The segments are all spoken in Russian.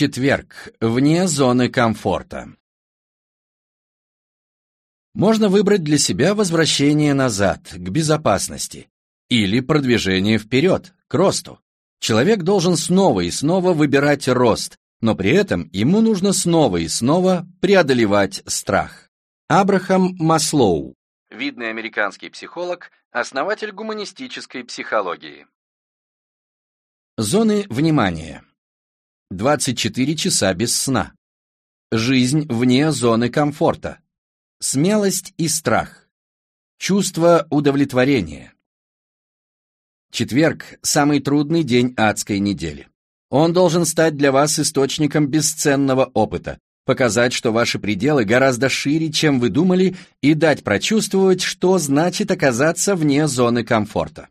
Четверг. Вне зоны комфорта. Можно выбрать для себя возвращение назад, к безопасности, или продвижение вперед, к росту. Человек должен снова и снова выбирать рост, но при этом ему нужно снова и снова преодолевать страх. Абрахам Маслоу, видный американский психолог, основатель гуманистической психологии. Зоны внимания. 24 часа без сна. Жизнь вне зоны комфорта. Смелость и страх. Чувство удовлетворения. Четверг – самый трудный день адской недели. Он должен стать для вас источником бесценного опыта, показать, что ваши пределы гораздо шире, чем вы думали, и дать прочувствовать, что значит оказаться вне зоны комфорта.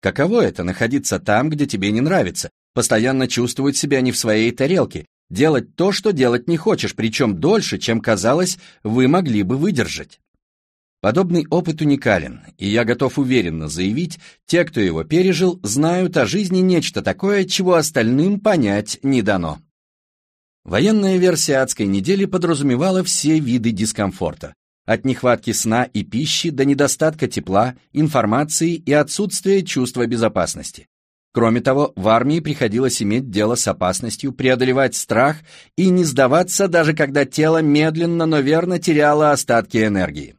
Каково это – находиться там, где тебе не нравится, постоянно чувствовать себя не в своей тарелке, делать то, что делать не хочешь, причем дольше, чем казалось, вы могли бы выдержать. Подобный опыт уникален, и я готов уверенно заявить, те, кто его пережил, знают о жизни нечто такое, чего остальным понять не дано. Военная версия адской недели подразумевала все виды дискомфорта, от нехватки сна и пищи до недостатка тепла, информации и отсутствия чувства безопасности. Кроме того, в армии приходилось иметь дело с опасностью, преодолевать страх и не сдаваться, даже когда тело медленно, но верно теряло остатки энергии.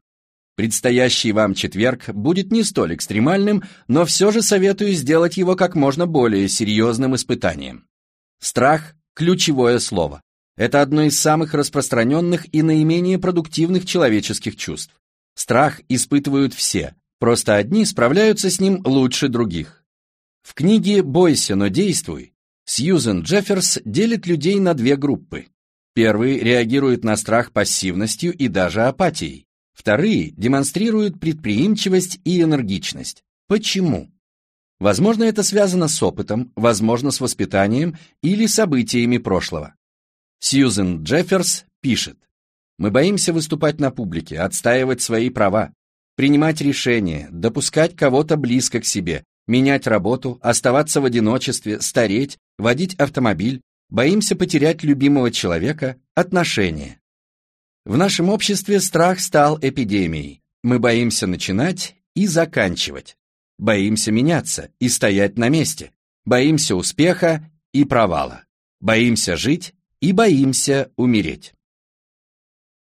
Предстоящий вам четверг будет не столь экстремальным, но все же советую сделать его как можно более серьезным испытанием. Страх – ключевое слово. Это одно из самых распространенных и наименее продуктивных человеческих чувств. Страх испытывают все, просто одни справляются с ним лучше других. В книге «Бойся, но действуй» Сьюзен Джефферс делит людей на две группы. Первые реагируют на страх пассивностью и даже апатией. Вторые демонстрируют предприимчивость и энергичность. Почему? Возможно, это связано с опытом, возможно, с воспитанием или событиями прошлого. Сьюзен Джефферс пишет, «Мы боимся выступать на публике, отстаивать свои права, принимать решения, допускать кого-то близко к себе, менять работу, оставаться в одиночестве, стареть, водить автомобиль, боимся потерять любимого человека, отношения. В нашем обществе страх стал эпидемией. Мы боимся начинать и заканчивать. Боимся меняться и стоять на месте. Боимся успеха и провала. Боимся жить и боимся умереть.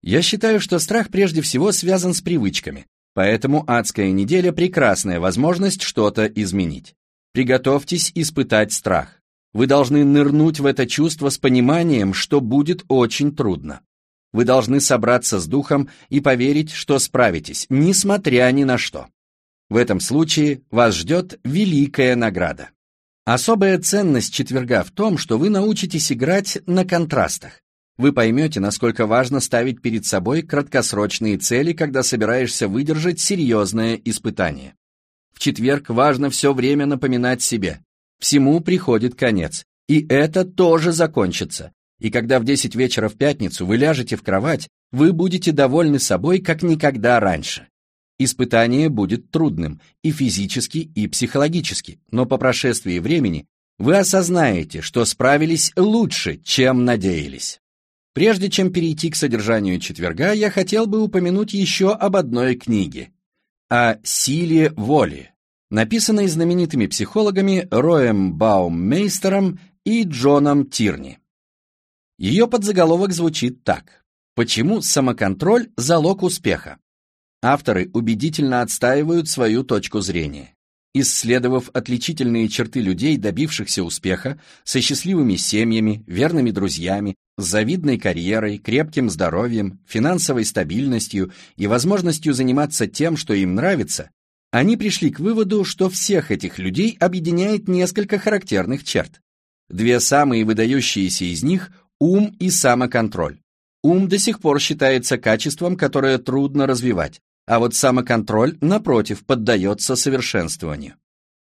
Я считаю, что страх прежде всего связан с привычками, Поэтому адская неделя – прекрасная возможность что-то изменить. Приготовьтесь испытать страх. Вы должны нырнуть в это чувство с пониманием, что будет очень трудно. Вы должны собраться с духом и поверить, что справитесь, несмотря ни на что. В этом случае вас ждет великая награда. Особая ценность четверга в том, что вы научитесь играть на контрастах. Вы поймете, насколько важно ставить перед собой краткосрочные цели, когда собираешься выдержать серьезное испытание. В четверг важно все время напоминать себе. Всему приходит конец. И это тоже закончится. И когда в 10 вечера в пятницу вы ляжете в кровать, вы будете довольны собой, как никогда раньше. Испытание будет трудным и физически, и психологически, но по прошествии времени вы осознаете, что справились лучше, чем надеялись. Прежде чем перейти к содержанию четверга, я хотел бы упомянуть еще об одной книге – о силе воли, написанной знаменитыми психологами Роем Бауммейстером и Джоном Тирни. Ее подзаголовок звучит так «Почему самоконтроль – залог успеха?» Авторы убедительно отстаивают свою точку зрения. Исследовав отличительные черты людей, добившихся успеха, со счастливыми семьями, верными друзьями, с завидной карьерой, крепким здоровьем, финансовой стабильностью и возможностью заниматься тем, что им нравится, они пришли к выводу, что всех этих людей объединяет несколько характерных черт. Две самые выдающиеся из них – ум и самоконтроль. Ум до сих пор считается качеством, которое трудно развивать, а вот самоконтроль, напротив, поддается совершенствованию.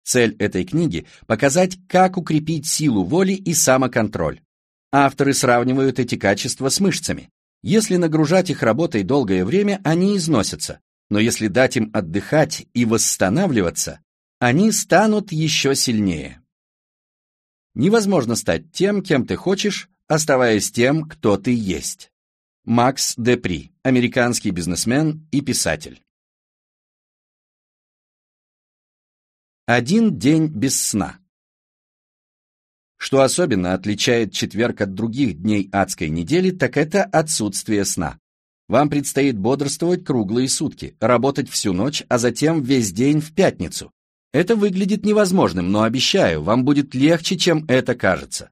Цель этой книги – показать, как укрепить силу воли и самоконтроль. Авторы сравнивают эти качества с мышцами. Если нагружать их работой долгое время, они износятся, но если дать им отдыхать и восстанавливаться, они станут еще сильнее. Невозможно стать тем, кем ты хочешь, оставаясь тем, кто ты есть. Макс Депри, американский бизнесмен и писатель. Один день без сна. Что особенно отличает четверг от других дней адской недели, так это отсутствие сна. Вам предстоит бодрствовать круглые сутки, работать всю ночь, а затем весь день в пятницу. Это выглядит невозможным, но обещаю, вам будет легче, чем это кажется.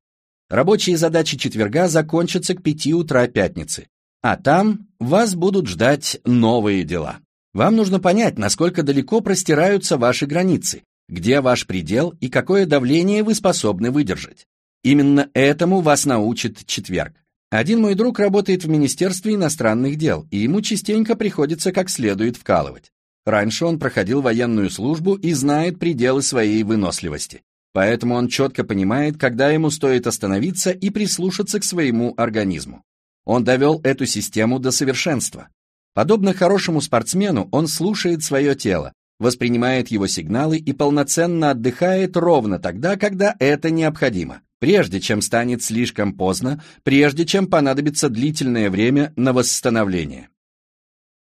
Рабочие задачи четверга закончатся к 5 утра пятницы, а там вас будут ждать новые дела. Вам нужно понять, насколько далеко простираются ваши границы, где ваш предел и какое давление вы способны выдержать. Именно этому вас научит четверг. Один мой друг работает в Министерстве иностранных дел, и ему частенько приходится как следует вкалывать. Раньше он проходил военную службу и знает пределы своей выносливости. Поэтому он четко понимает, когда ему стоит остановиться и прислушаться к своему организму. Он довел эту систему до совершенства. Подобно хорошему спортсмену, он слушает свое тело, воспринимает его сигналы и полноценно отдыхает ровно тогда, когда это необходимо, прежде чем станет слишком поздно, прежде чем понадобится длительное время на восстановление.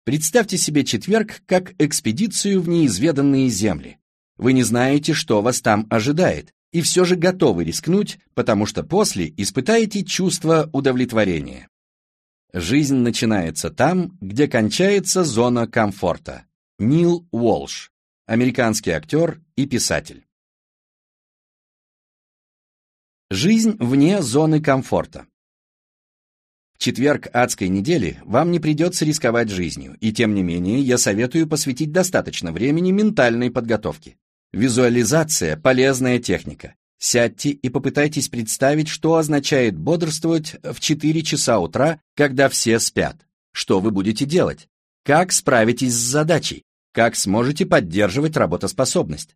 Представьте себе четверг как экспедицию в неизведанные земли. Вы не знаете, что вас там ожидает, и все же готовы рискнуть, потому что после испытаете чувство удовлетворения. Жизнь начинается там, где кончается зона комфорта. Нил Уолш, американский актер и писатель. Жизнь вне зоны комфорта. В четверг адской недели вам не придется рисковать жизнью, и тем не менее я советую посвятить достаточно времени ментальной подготовке. Визуализация – полезная техника. Сядьте и попытайтесь представить, что означает бодрствовать в 4 часа утра, когда все спят. Что вы будете делать? Как справитесь с задачей? Как сможете поддерживать работоспособность?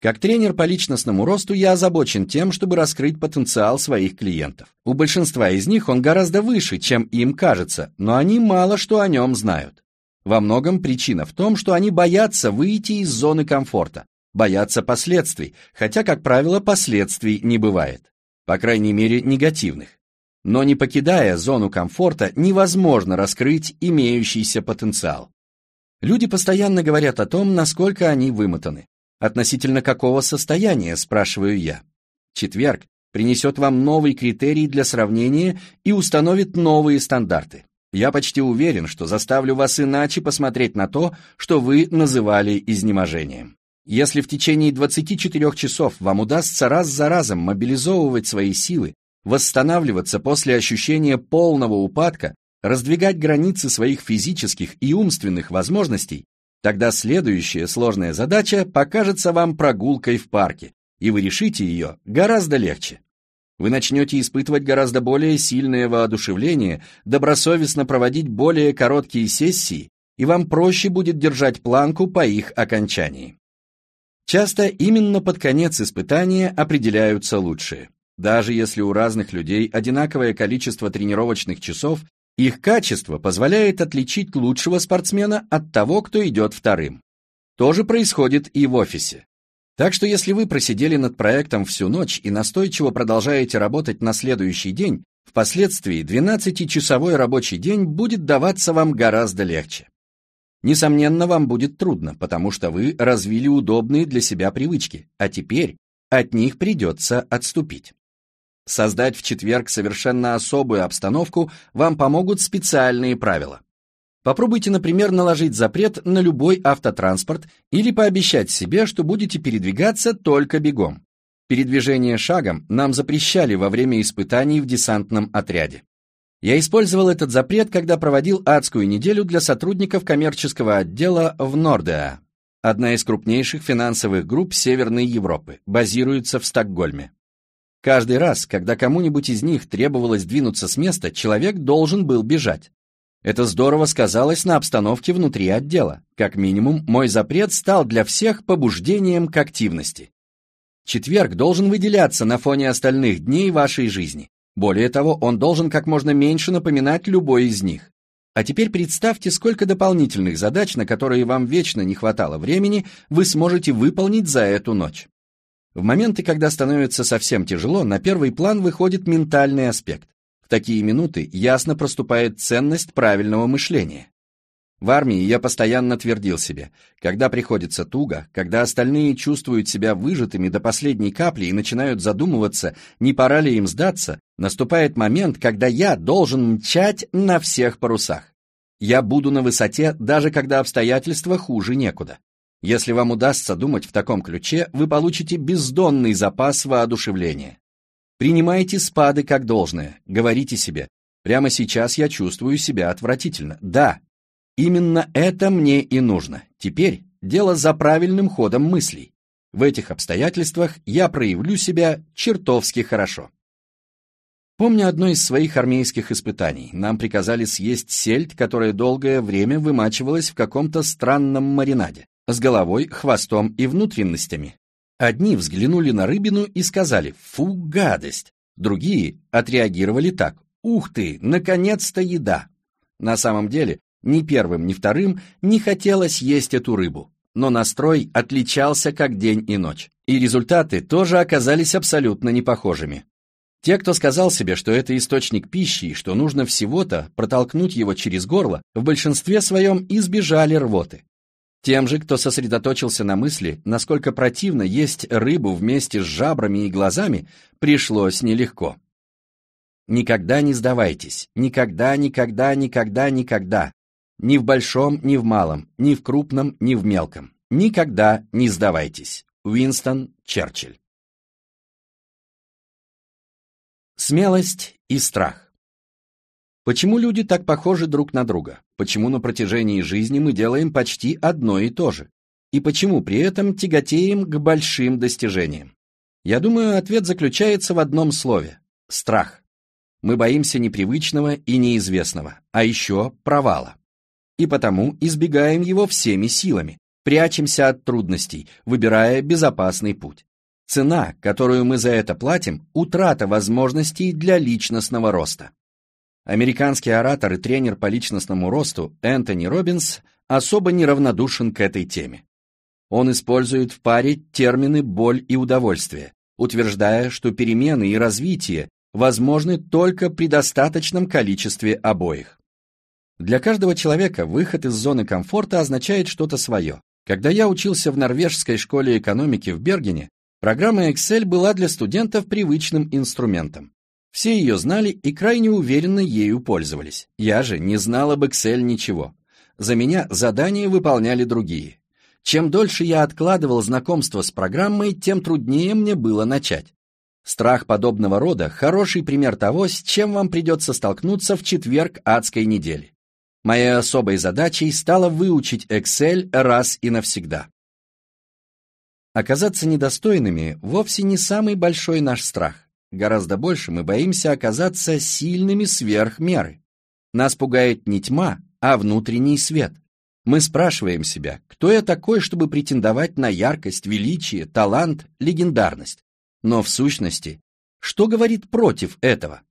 Как тренер по личностному росту я озабочен тем, чтобы раскрыть потенциал своих клиентов. У большинства из них он гораздо выше, чем им кажется, но они мало что о нем знают. Во многом причина в том, что они боятся выйти из зоны комфорта, боятся последствий, хотя, как правило, последствий не бывает. По крайней мере, негативных. Но не покидая зону комфорта, невозможно раскрыть имеющийся потенциал. Люди постоянно говорят о том, насколько они вымотаны. Относительно какого состояния, спрашиваю я. Четверг принесет вам новый критерий для сравнения и установит новые стандарты. Я почти уверен, что заставлю вас иначе посмотреть на то, что вы называли изнеможением. Если в течение 24 часов вам удастся раз за разом мобилизовывать свои силы, восстанавливаться после ощущения полного упадка, раздвигать границы своих физических и умственных возможностей, тогда следующая сложная задача покажется вам прогулкой в парке, и вы решите ее гораздо легче. Вы начнете испытывать гораздо более сильное воодушевление, добросовестно проводить более короткие сессии, и вам проще будет держать планку по их окончании. Часто именно под конец испытания определяются лучшие. Даже если у разных людей одинаковое количество тренировочных часов их качество позволяет отличить лучшего спортсмена от того, кто идет вторым. То же происходит и в офисе. Так что если вы просидели над проектом всю ночь и настойчиво продолжаете работать на следующий день, впоследствии 12-часовой рабочий день будет даваться вам гораздо легче. Несомненно, вам будет трудно, потому что вы развили удобные для себя привычки, а теперь от них придется отступить. Создать в четверг совершенно особую обстановку вам помогут специальные правила. Попробуйте, например, наложить запрет на любой автотранспорт или пообещать себе, что будете передвигаться только бегом. Передвижение шагом нам запрещали во время испытаний в десантном отряде. Я использовал этот запрет, когда проводил адскую неделю для сотрудников коммерческого отдела в Нордеа. Одна из крупнейших финансовых групп Северной Европы, базируется в Стокгольме. Каждый раз, когда кому-нибудь из них требовалось двинуться с места, человек должен был бежать. Это здорово сказалось на обстановке внутри отдела. Как минимум, мой запрет стал для всех побуждением к активности. Четверг должен выделяться на фоне остальных дней вашей жизни. Более того, он должен как можно меньше напоминать любой из них. А теперь представьте, сколько дополнительных задач, на которые вам вечно не хватало времени, вы сможете выполнить за эту ночь. В моменты, когда становится совсем тяжело, на первый план выходит ментальный аспект. В такие минуты ясно проступает ценность правильного мышления. В армии я постоянно твердил себе, когда приходится туго, когда остальные чувствуют себя выжатыми до последней капли и начинают задумываться, не пора ли им сдаться, наступает момент, когда я должен мчать на всех парусах. Я буду на высоте, даже когда обстоятельства хуже некуда. Если вам удастся думать в таком ключе, вы получите бездонный запас воодушевления. Принимайте спады как должное, говорите себе, прямо сейчас я чувствую себя отвратительно. Да, Именно это мне и нужно. Теперь дело за правильным ходом мыслей. В этих обстоятельствах я проявлю себя чертовски хорошо. Помню одно из своих армейских испытаний. Нам приказали съесть сельдь, которая долгое время вымачивалась в каком-то странном маринаде, с головой, хвостом и внутренностями. Одни взглянули на рыбину и сказали «фу, гадость», другие отреагировали так «ух ты, наконец-то еда». На самом деле ни первым, ни вторым не хотелось есть эту рыбу, но настрой отличался как день и ночь, и результаты тоже оказались абсолютно непохожими. Те, кто сказал себе, что это источник пищи и что нужно всего-то протолкнуть его через горло, в большинстве своем избежали рвоты. Тем же, кто сосредоточился на мысли, насколько противно есть рыбу вместе с жабрами и глазами, пришлось нелегко. Никогда не сдавайтесь, никогда, никогда, никогда, никогда. Ни в большом, ни в малом, ни в крупном, ни в мелком. Никогда не сдавайтесь. Уинстон Черчилль. Смелость и страх. Почему люди так похожи друг на друга? Почему на протяжении жизни мы делаем почти одно и то же? И почему при этом тяготеем к большим достижениям? Я думаю, ответ заключается в одном слове – страх. Мы боимся непривычного и неизвестного, а еще провала и потому избегаем его всеми силами, прячемся от трудностей, выбирая безопасный путь. Цена, которую мы за это платим, утрата возможностей для личностного роста. Американский оратор и тренер по личностному росту Энтони Робинс особо неравнодушен к этой теме. Он использует в паре термины «боль» и «удовольствие», утверждая, что перемены и развитие возможны только при достаточном количестве обоих. Для каждого человека выход из зоны комфорта означает что-то свое. Когда я учился в норвежской школе экономики в Бергене, программа Excel была для студентов привычным инструментом. Все ее знали и крайне уверенно ею пользовались. Я же не знал об Excel ничего. За меня задания выполняли другие. Чем дольше я откладывал знакомство с программой, тем труднее мне было начать. Страх подобного рода – хороший пример того, с чем вам придется столкнуться в четверг адской недели. Моей особой задачей стало выучить Excel раз и навсегда. Оказаться недостойными вовсе не самый большой наш страх. Гораздо больше мы боимся оказаться сильными сверх меры. Нас пугает не тьма, а внутренний свет. Мы спрашиваем себя, кто я такой, чтобы претендовать на яркость, величие, талант, легендарность. Но в сущности, что говорит против этого?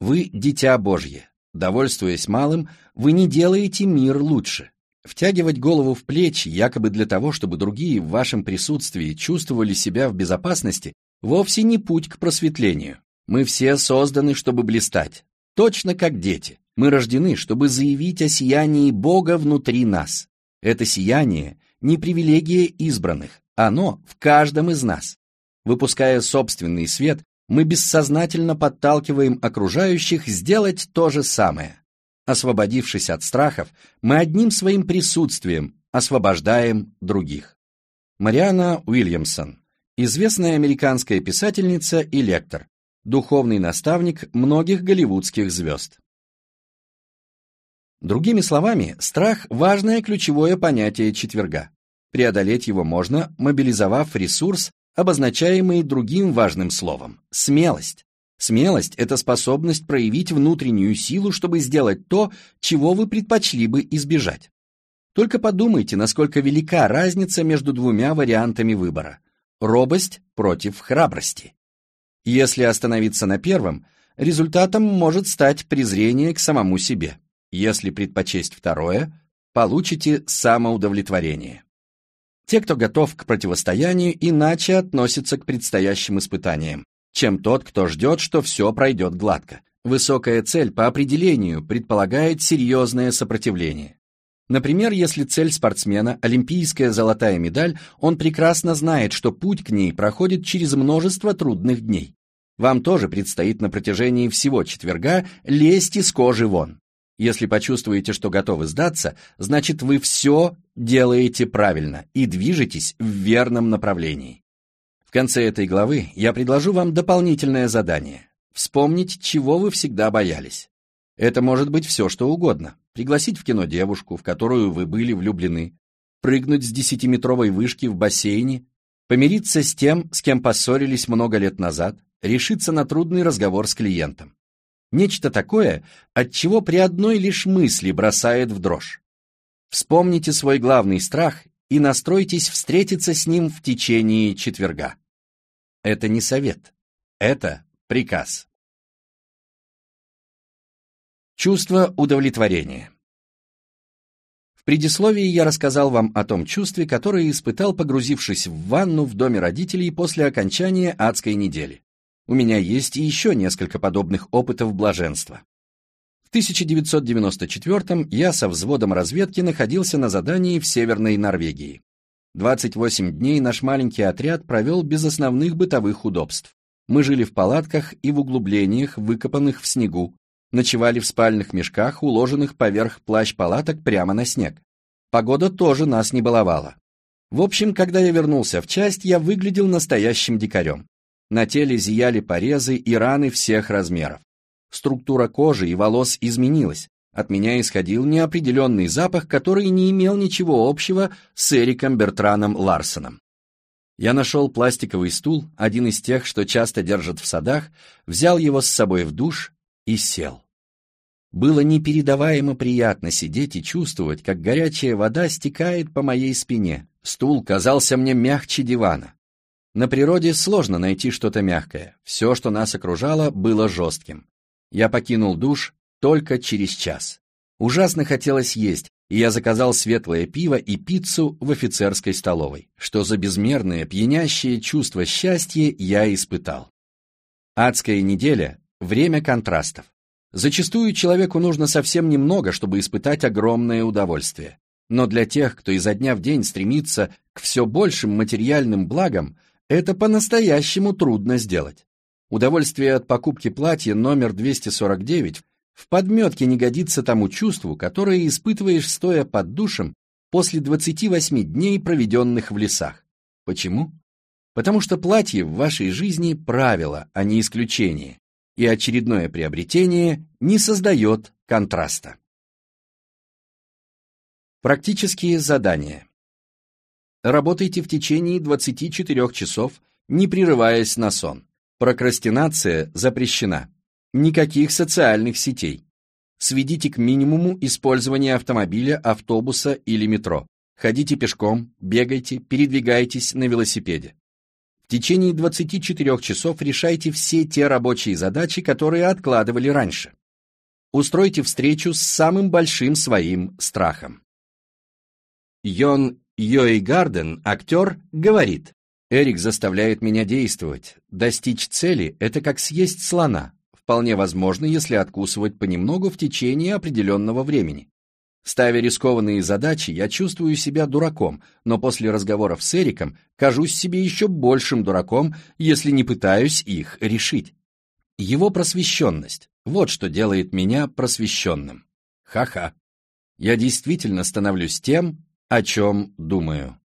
Вы – дитя Божье, Довольствуясь малым, вы не делаете мир лучше. Втягивать голову в плечи, якобы для того, чтобы другие в вашем присутствии чувствовали себя в безопасности, вовсе не путь к просветлению. Мы все созданы, чтобы блистать. Точно как дети. Мы рождены, чтобы заявить о сиянии Бога внутри нас. Это сияние не привилегия избранных, оно в каждом из нас. Выпуская собственный свет, мы бессознательно подталкиваем окружающих сделать то же самое. Освободившись от страхов, мы одним своим присутствием освобождаем других. Мариана Уильямсон, известная американская писательница и лектор, духовный наставник многих голливудских звезд. Другими словами, страх – важное ключевое понятие четверга. Преодолеть его можно, мобилизовав ресурс обозначаемые другим важным словом – смелость. Смелость – это способность проявить внутреннюю силу, чтобы сделать то, чего вы предпочли бы избежать. Только подумайте, насколько велика разница между двумя вариантами выбора – робость против храбрости. Если остановиться на первом, результатом может стать презрение к самому себе. Если предпочесть второе, получите самоудовлетворение. Те, кто готов к противостоянию, иначе относятся к предстоящим испытаниям, чем тот, кто ждет, что все пройдет гладко. Высокая цель по определению предполагает серьезное сопротивление. Например, если цель спортсмена – олимпийская золотая медаль, он прекрасно знает, что путь к ней проходит через множество трудных дней. Вам тоже предстоит на протяжении всего четверга лезть из кожи вон. Если почувствуете, что готовы сдаться, значит вы все делаете правильно и движетесь в верном направлении. В конце этой главы я предложу вам дополнительное задание – вспомнить, чего вы всегда боялись. Это может быть все, что угодно. Пригласить в кино девушку, в которую вы были влюблены, прыгнуть с десятиметровой вышки в бассейне, помириться с тем, с кем поссорились много лет назад, решиться на трудный разговор с клиентом. Нечто такое, от чего при одной лишь мысли бросает в дрожь. Вспомните свой главный страх и настройтесь встретиться с ним в течение четверга. Это не совет, это приказ. Чувство удовлетворения. В предисловии я рассказал вам о том чувстве, которое испытал, погрузившись в ванну в доме родителей после окончания адской недели. У меня есть и еще несколько подобных опытов блаженства. В 1994 я со взводом разведки находился на задании в Северной Норвегии. 28 дней наш маленький отряд провел без основных бытовых удобств. Мы жили в палатках и в углублениях, выкопанных в снегу, ночевали в спальных мешках, уложенных поверх плащ-палаток прямо на снег. Погода тоже нас не баловала. В общем, когда я вернулся в часть, я выглядел настоящим дикарем. На теле зияли порезы и раны всех размеров. Структура кожи и волос изменилась. От меня исходил неопределенный запах, который не имел ничего общего с Эриком Бертраном Ларсоном. Я нашел пластиковый стул, один из тех, что часто держат в садах, взял его с собой в душ и сел. Было непередаваемо приятно сидеть и чувствовать, как горячая вода стекает по моей спине. Стул казался мне мягче дивана. На природе сложно найти что-то мягкое. Все, что нас окружало, было жестким. Я покинул душ только через час. Ужасно хотелось есть, и я заказал светлое пиво и пиццу в офицерской столовой. Что за безмерное, пьянящее чувство счастья я испытал. Адская неделя — время контрастов. Зачастую человеку нужно совсем немного, чтобы испытать огромное удовольствие. Но для тех, кто изо дня в день стремится к все большим материальным благам, это по-настоящему трудно сделать. Удовольствие от покупки платья номер 249 в подметке не годится тому чувству, которое испытываешь, стоя под душем после 28 дней, проведенных в лесах. Почему? Потому что платье в вашей жизни правило, а не исключение, и очередное приобретение не создает контраста. Практические задания. Работайте в течение 24 часов, не прерываясь на сон. Прокрастинация запрещена. Никаких социальных сетей. Сведите к минимуму использование автомобиля, автобуса или метро. Ходите пешком, бегайте, передвигайтесь на велосипеде. В течение 24 часов решайте все те рабочие задачи, которые откладывали раньше. Устройте встречу с самым большим своим страхом. Йон Йои Гарден, актер, говорит, «Эрик заставляет меня действовать. Достичь цели – это как съесть слона. Вполне возможно, если откусывать понемногу в течение определенного времени. Ставя рискованные задачи, я чувствую себя дураком, но после разговоров с Эриком кажусь себе еще большим дураком, если не пытаюсь их решить. Его просвещенность – вот что делает меня просвещенным. Ха-ха. Я действительно становлюсь тем, о чем думаю.